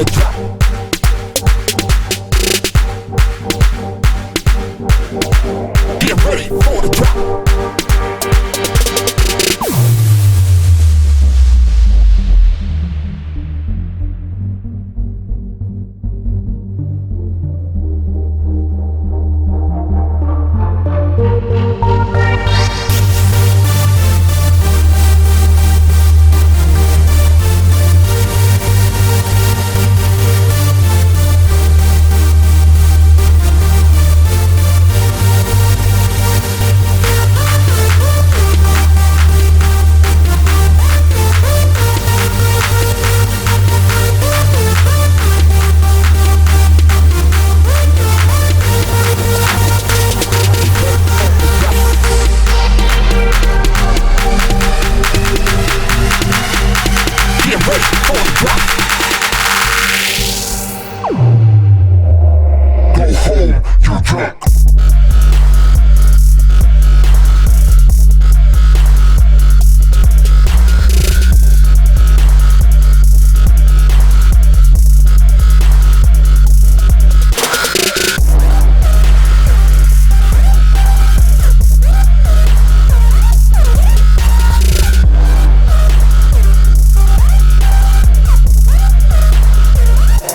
Get ready for the drop.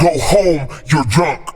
go home, you're drunk.